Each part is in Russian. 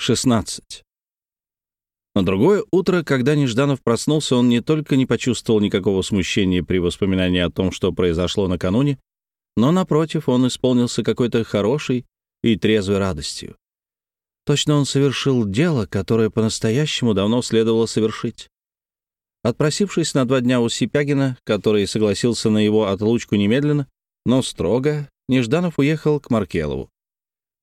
16. На другое утро, когда Нежданов проснулся, он не только не почувствовал никакого смущения при воспоминании о том, что произошло накануне, но, напротив, он исполнился какой-то хорошей и трезвой радостью. Точно он совершил дело, которое по-настоящему давно следовало совершить. Отпросившись на два дня у Сипягина, который согласился на его отлучку немедленно, но строго, Нежданов уехал к Маркелову.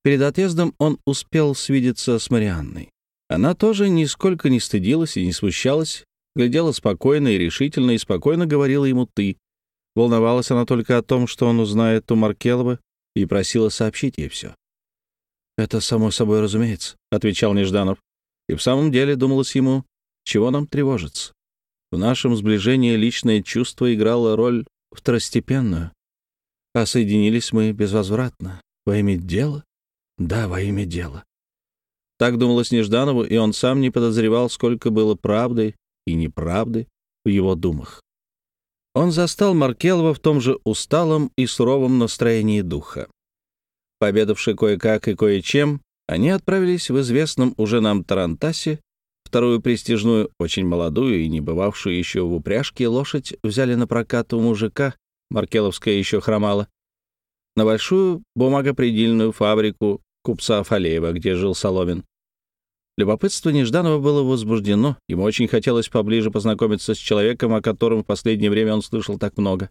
Перед отъездом он успел свидеться с Марианной. Она тоже нисколько не стыдилась и не смущалась, глядела спокойно и решительно, и спокойно говорила ему «ты». Волновалась она только о том, что он узнает у Маркелова, и просила сообщить ей все. «Это само собой разумеется», — отвечал Нежданов. И в самом деле думалось ему, чего нам тревожиться. В нашем сближении личное чувство играло роль второстепенную, а соединились мы безвозвратно. Во имя дела? Да, во имя дела. Так думалось Нежданову, и он сам не подозревал, сколько было правды и неправды в его думах. Он застал Маркелова в том же усталом и суровом настроении духа. Пообедавши кое-как и кое-чем, они отправились в известном уже нам Тарантасе, вторую престижную, очень молодую и не бывавшую еще в упряжке лошадь взяли на прокат у мужика, Маркеловская еще хромала, на большую бумагопредельную фабрику купца Фалеева, где жил Соломин. Любопытство Нежданова было возбуждено. Ему очень хотелось поближе познакомиться с человеком, о котором в последнее время он слышал так много.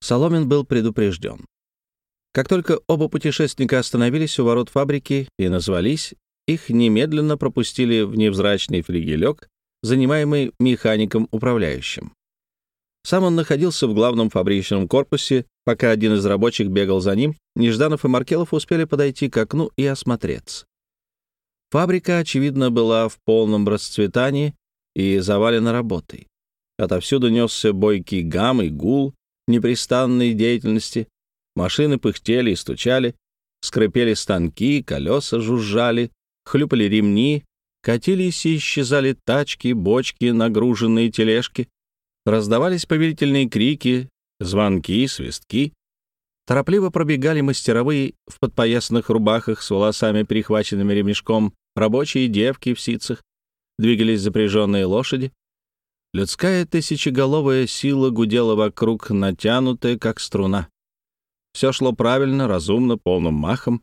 Соломин был предупрежден. Как только оба путешественника остановились у ворот фабрики и назвались, их немедленно пропустили в невзрачный флигелек, занимаемый механиком-управляющим. Сам он находился в главном фабричном корпусе, пока один из рабочих бегал за ним, Нежданов и Маркелов успели подойти к окну и осмотреться. Фабрика, очевидно, была в полном расцветании и завалена работой. Отовсюду несся бойкий гам и гул непрестанной деятельности. Машины пыхтели и стучали, скрипели станки, колеса жужжали, хлюпали ремни, катились и исчезали тачки, бочки, нагруженные тележки. Раздавались повелительные крики, звонки, свистки. Торопливо пробегали мастеровые в подпоясанных рубахах с волосами, перехваченными ремешком, рабочие девки в ситцах. Двигались запряженные лошади. Людская тысячеголовая сила гудела вокруг, натянутая, как струна. Все шло правильно, разумно, полным махом.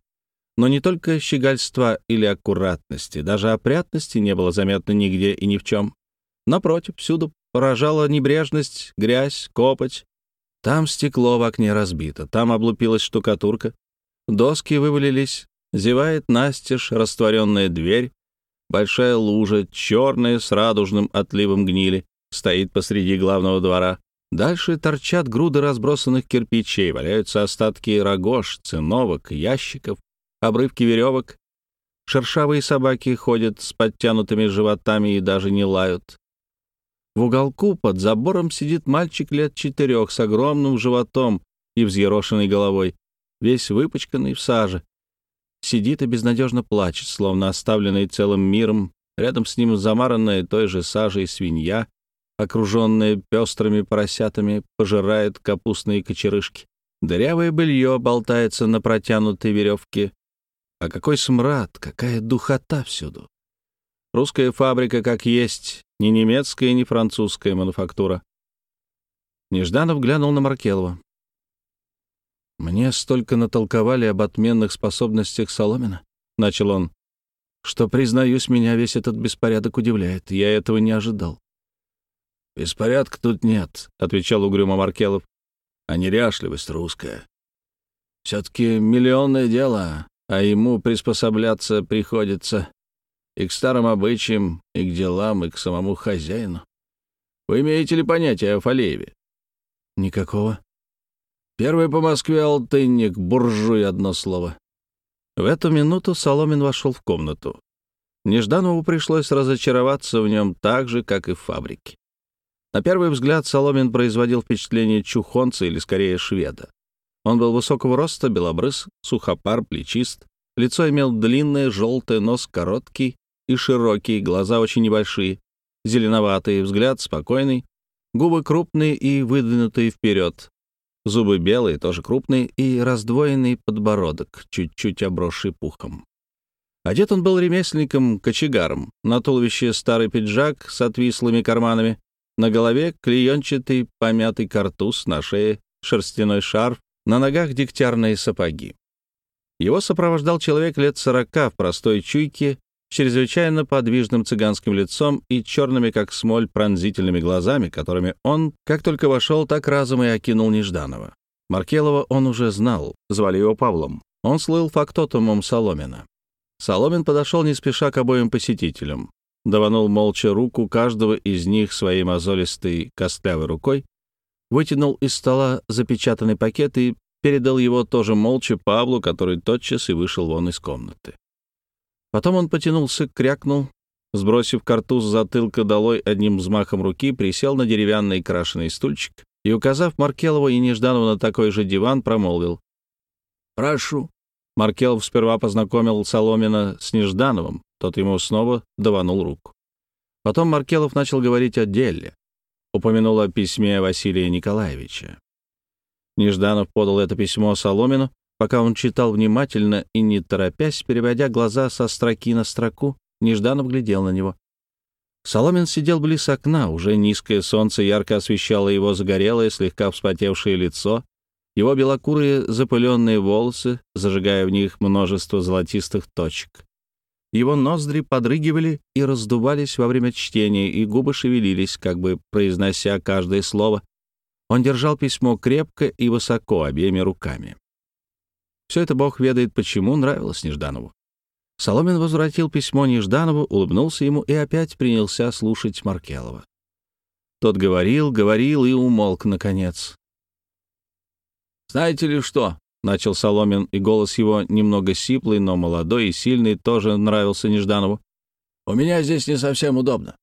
Но не только щегольства или аккуратности, даже опрятности не было заметно нигде и ни в чем. Напротив, всюду поражала небрежность, грязь, копоть. Там стекло в окне разбито, там облупилась штукатурка, доски вывалились, зевает настежь растворенная дверь, большая лужа, черная с радужным отливом гнили, стоит посреди главного двора. Дальше торчат груды разбросанных кирпичей, валяются остатки рогож, циновок, ящиков, обрывки веревок. Шершавые собаки ходят с подтянутыми животами и даже не лают. В уголку под забором сидит мальчик лет четырех с огромным животом и взъерошенной головой, весь выпачканный в саже. Сидит и безнадежно плачет, словно оставленный целым миром. Рядом с ним замаранная той же сажей свинья, окруженная пестрыми поросятами, пожирает капустные кочерышки. Дырявое белье болтается на протянутой веревке. А какой смрад, какая духота всюду! Русская фабрика как есть, ни немецкая, ни французская мануфактура. Нежданов глянул на Маркелова. «Мне столько натолковали об отменных способностях Соломина», — начал он, «что, признаюсь, меня весь этот беспорядок удивляет. Я этого не ожидал». «Беспорядка тут нет», — отвечал угрюмо Маркелов, «а неряшливость русская. Все-таки миллионное дело, а ему приспосабляться приходится и к старым обычаям, и к делам, и к самому хозяину. Вы имеете ли понятие о Фалееве? Никакого. Первый по Москве алтынник, буржуй, одно слово. В эту минуту Соломин вошел в комнату. Нежданову пришлось разочароваться в нем так же, как и в фабрике. На первый взгляд Соломин производил впечатление чухонца или, скорее, шведа. Он был высокого роста, белобрыс, сухопар, плечист. Лицо имел длинное, желтое, нос короткий, и широкий, глаза очень небольшие, зеленоватый, взгляд спокойный, губы крупные и выдвинутые вперед, зубы белые, тоже крупные, и раздвоенный подбородок, чуть-чуть обросший пухом. Одет он был ремесленником-кочегаром. На туловище старый пиджак с отвислыми карманами, на голове клеенчатый помятый картуз, на шее шерстяной шарф, на ногах дегтярные сапоги. Его сопровождал человек лет сорока в простой чуйке, чрезвычайно подвижным цыганским лицом и черными, как смоль, пронзительными глазами, которыми он, как только вошел, так разом и окинул Нежданова. Маркелова он уже знал, звали его Павлом. Он слыл фактотумом Соломина. Соломин подошел не спеша к обоим посетителям, даванул молча руку каждого из них своей мозолистой костлявой рукой, вытянул из стола запечатанный пакет и передал его тоже молча Павлу, который тотчас и вышел вон из комнаты. Потом он потянулся, крякнул, сбросив картуз затылка долой одним взмахом руки, присел на деревянный крашеный стульчик и, указав Маркелову и Нежданову на такой же диван, промолвил. «Прошу». Маркелов сперва познакомил Соломина с Неждановым, тот ему снова даванул руку. Потом Маркелов начал говорить о деле. Упомянул о письме Василия Николаевича. Нежданов подал это письмо Соломину, пока он читал внимательно и не торопясь, переводя глаза со строки на строку, Нежданов глядел на него. Соломин сидел близ окна, уже низкое солнце ярко освещало его загорелое, слегка вспотевшее лицо, его белокурые запыленные волосы, зажигая в них множество золотистых точек. Его ноздри подрыгивали и раздувались во время чтения, и губы шевелились, как бы произнося каждое слово. Он держал письмо крепко и высоко обеими руками. Все это Бог ведает, почему нравилось Нежданову. Соломин возвратил письмо Нежданову, улыбнулся ему и опять принялся слушать Маркелова. Тот говорил, говорил и умолк, наконец. «Знаете ли что?» — начал Соломин, и голос его, немного сиплый, но молодой и сильный, тоже нравился Нежданову. «У меня здесь не совсем удобно.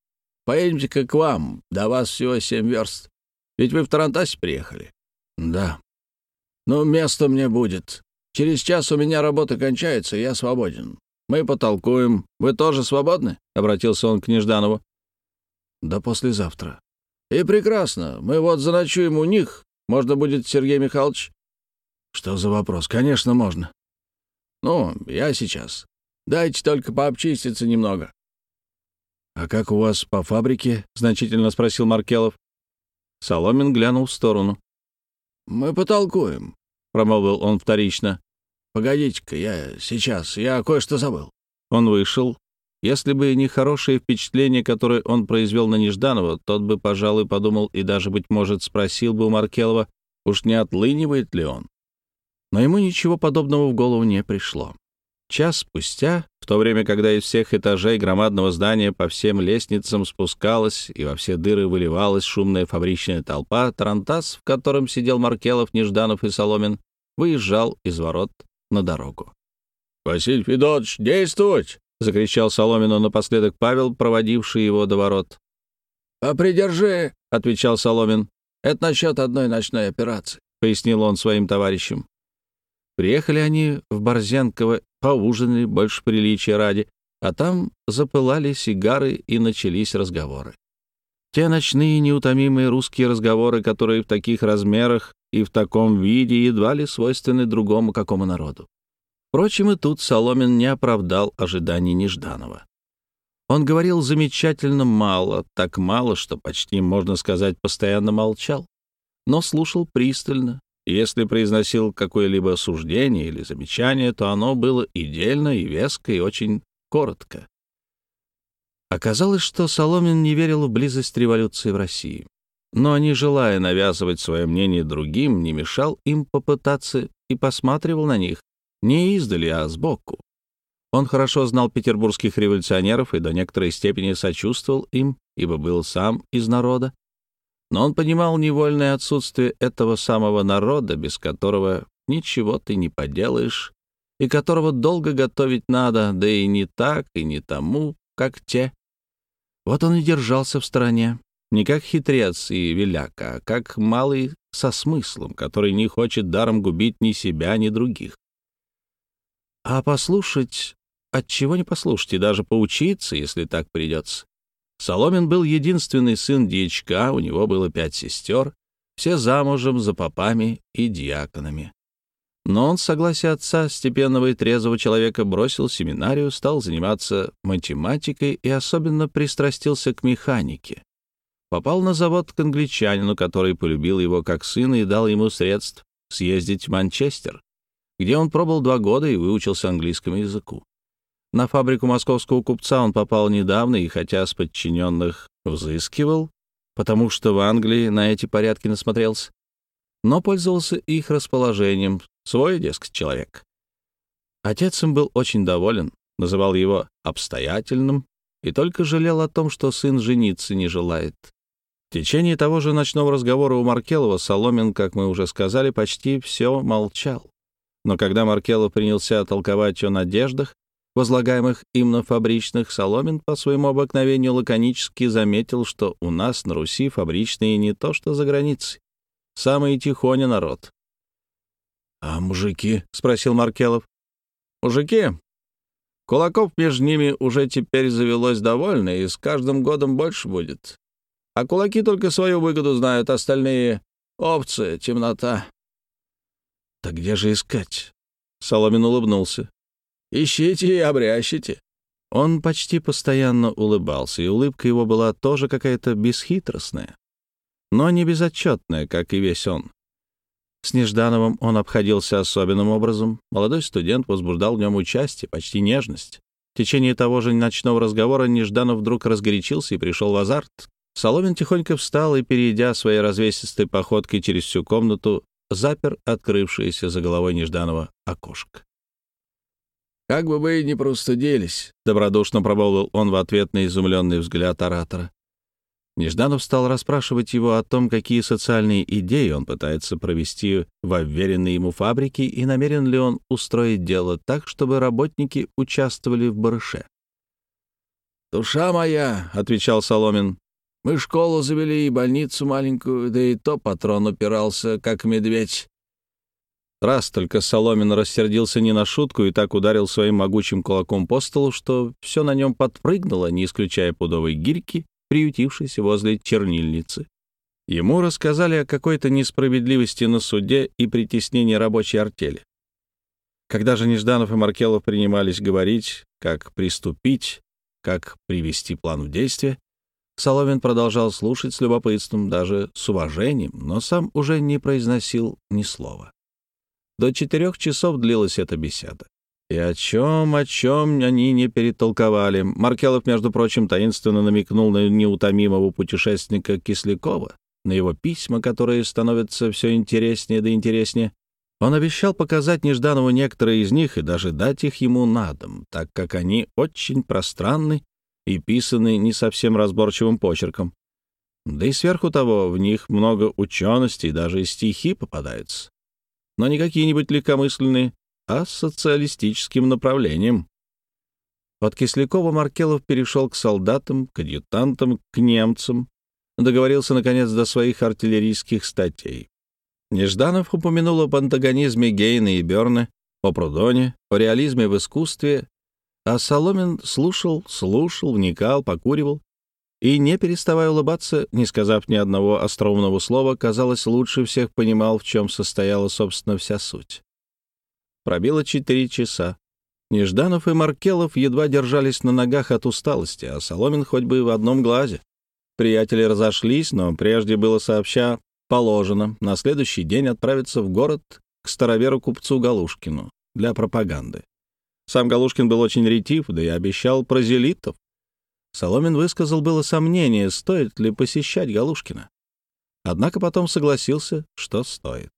Поедемте-ка к вам, до вас всего семь верст. Ведь вы в Тарантасе приехали?» «Да». «Ну, место мне будет. Через час у меня работа кончается, и я свободен. Мы потолкуем. Вы тоже свободны?» — обратился он к Нежданову. «Да послезавтра». «И прекрасно. Мы вот заночуем у них. Можно будет, Сергей Михайлович?» «Что за вопрос? Конечно, можно». «Ну, я сейчас. Дайте только пообчиститься немного». «А как у вас по фабрике?» — значительно спросил Маркелов. Соломин глянул в сторону. «Мы потолкуем. — промолвил он вторично. «Погодите-ка, я сейчас, я кое-что забыл». Он вышел. Если бы не хорошее впечатление, которое он произвел на Нежданова, тот бы, пожалуй, подумал и даже, быть может, спросил бы у Маркелова, уж не отлынивает ли он. Но ему ничего подобного в голову не пришло. Час спустя, в то время, когда из всех этажей громадного здания по всем лестницам спускалась и во все дыры выливалась шумная фабричная толпа, тарантас, в котором сидел Маркелов, Нежданов и Соломин, выезжал из ворот на дорогу. «Василий Федотович, действовать!» — закричал Соломину напоследок Павел, проводивший его до ворот. «А придержи!» — отвечал Соломин. «Это насчет одной ночной операции», — пояснил он своим товарищам. Приехали они в Борзенково поужинали больше приличия ради, а там запылали сигары и начались разговоры. Те ночные неутомимые русские разговоры, которые в таких размерах и в таком виде едва ли свойственны другому какому народу. Впрочем, и тут Соломин не оправдал ожиданий Нежданова. Он говорил замечательно мало, так мало, что почти, можно сказать, постоянно молчал, но слушал пристально, если произносил какое-либо суждение или замечание, то оно было и дельно, и веско, и очень коротко. Оказалось, что Соломин не верил в близость революции в России. Но, не желая навязывать свое мнение другим, не мешал им попытаться и посматривал на них не издали, а сбоку. Он хорошо знал петербургских революционеров и до некоторой степени сочувствовал им, ибо был сам из народа, но он понимал невольное отсутствие этого самого народа, без которого ничего ты не поделаешь, и которого долго готовить надо, да и не так, и не тому, как те. Вот он и держался в стороне, не как хитрец и веляка, а как малый со смыслом, который не хочет даром губить ни себя, ни других. А послушать, от чего не послушать, и даже поучиться, если так придется. Соломин был единственный сын дьячка, у него было пять сестер, все замужем за попами и диаконами. Но он, с согласия отца, степенного и трезвого человека, бросил семинарию, стал заниматься математикой и особенно пристрастился к механике. Попал на завод к англичанину, который полюбил его как сына и дал ему средств съездить в Манчестер, где он пробыл два года и выучился английскому языку. На фабрику московского купца он попал недавно и, хотя с подчиненных взыскивал, потому что в Англии на эти порядки насмотрелся, но пользовался их расположением, свой, дескать, человек. Отец им был очень доволен, называл его обстоятельным и только жалел о том, что сын жениться не желает. В течение того же ночного разговора у Маркелова Соломин, как мы уже сказали, почти все молчал. Но когда Маркелов принялся толковать о надеждах, возлагаемых им на фабричных, Соломин по своему обыкновению лаконически заметил, что у нас на Руси фабричные не то что за границей. Самый тихоня народ. «А мужики?» — спросил Маркелов. «Мужики? Кулаков между ними уже теперь завелось довольно, и с каждым годом больше будет. А кулаки только свою выгоду знают, остальные — овцы, темнота». «Так где же искать?» Соломин улыбнулся. «Ищите и обрящите». Он почти постоянно улыбался, и улыбка его была тоже какая-то бесхитростная, но не безотчетная, как и весь он. С Неждановым он обходился особенным образом. Молодой студент возбуждал в нем участие, почти нежность. В течение того же ночного разговора Нежданов вдруг разгорячился и пришел в азарт. Соломин тихонько встал и, перейдя своей развесистой походкой через всю комнату, запер открывшееся за головой Нежданова окошко. «Как бы вы ни простудились», — добродушно пробовал он в ответ на изумленный взгляд оратора. Нежданов стал расспрашивать его о том, какие социальные идеи он пытается провести в уверенной ему фабрике и намерен ли он устроить дело так, чтобы работники участвовали в барыше. «Душа моя», — отвечал Соломин, — «мы школу завели и больницу маленькую, да и то патрон упирался, как медведь». Раз только Соломин рассердился не на шутку и так ударил своим могучим кулаком по столу, что все на нем подпрыгнуло, не исключая пудовой гирьки, приютившийся возле чернильницы. Ему рассказали о какой-то несправедливости на суде и притеснении рабочей артели. Когда же Нежданов и Маркелов принимались говорить, как приступить, как привести план в действие, Соловин продолжал слушать с любопытством, даже с уважением, но сам уже не произносил ни слова. До четырех часов длилась эта беседа. И о чем, о чем они не перетолковали. Маркелов, между прочим, таинственно намекнул на неутомимого путешественника Кислякова, на его письма, которые становятся все интереснее да интереснее. Он обещал показать Нежданову некоторые из них и даже дать их ему на дом, так как они очень пространны и писаны не совсем разборчивым почерком. Да и сверху того, в них много учености, и даже стихи попадаются. Но не какие-нибудь легкомысленные, а с социалистическим направлением. От Кислякова Маркелов перешел к солдатам, к адъютантам, к немцам, договорился, наконец, до своих артиллерийских статей. Нежданов упомянул об антагонизме Гейна и Берна, о Прудоне, о реализме в искусстве, а Соломин слушал, слушал, вникал, покуривал и, не переставая улыбаться, не сказав ни одного остроумного слова, казалось, лучше всех понимал, в чем состояла, собственно, вся суть. Пробило четыре часа. Нежданов и Маркелов едва держались на ногах от усталости, а Соломин хоть бы в одном глазе. Приятели разошлись, но прежде было сообща положено на следующий день отправиться в город к староверу-купцу Галушкину для пропаганды. Сам Галушкин был очень ретив, да и обещал прозелитов. Соломин высказал было сомнение, стоит ли посещать Галушкина. Однако потом согласился, что стоит.